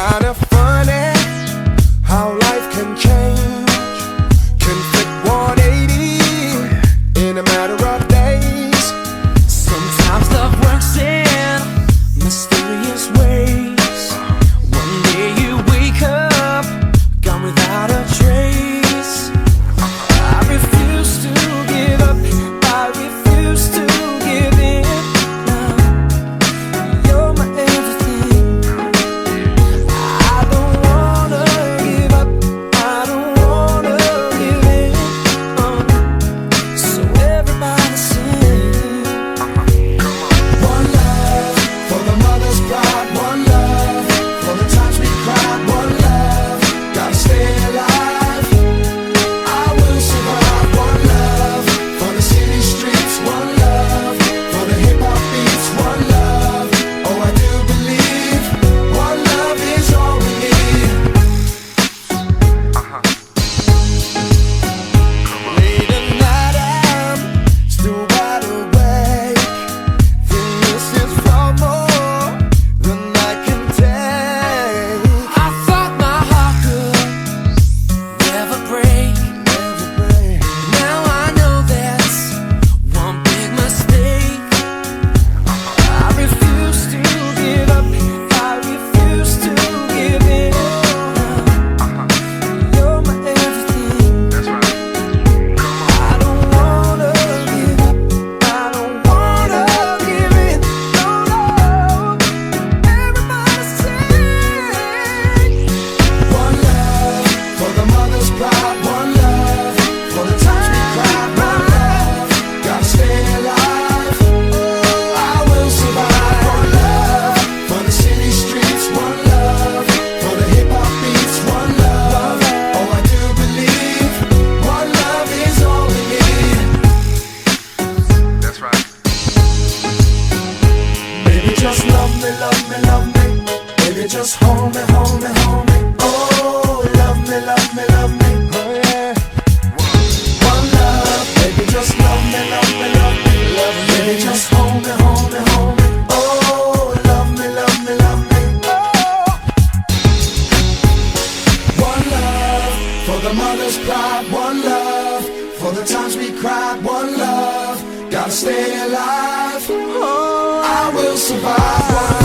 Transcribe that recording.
kind of me, love me, love me. Baby, just hold me, hold me, hold me. Oh, love me, love me, love me. Oh, yeah. One love, baby, just love me, love me, love me. Love me. Baby, just hold me, hold me, hold me. Oh, love me, love me, love me. Oh. One love for the mother's pride. One love for the times we cried. One love, gotta stay alive. Oh. I will survive.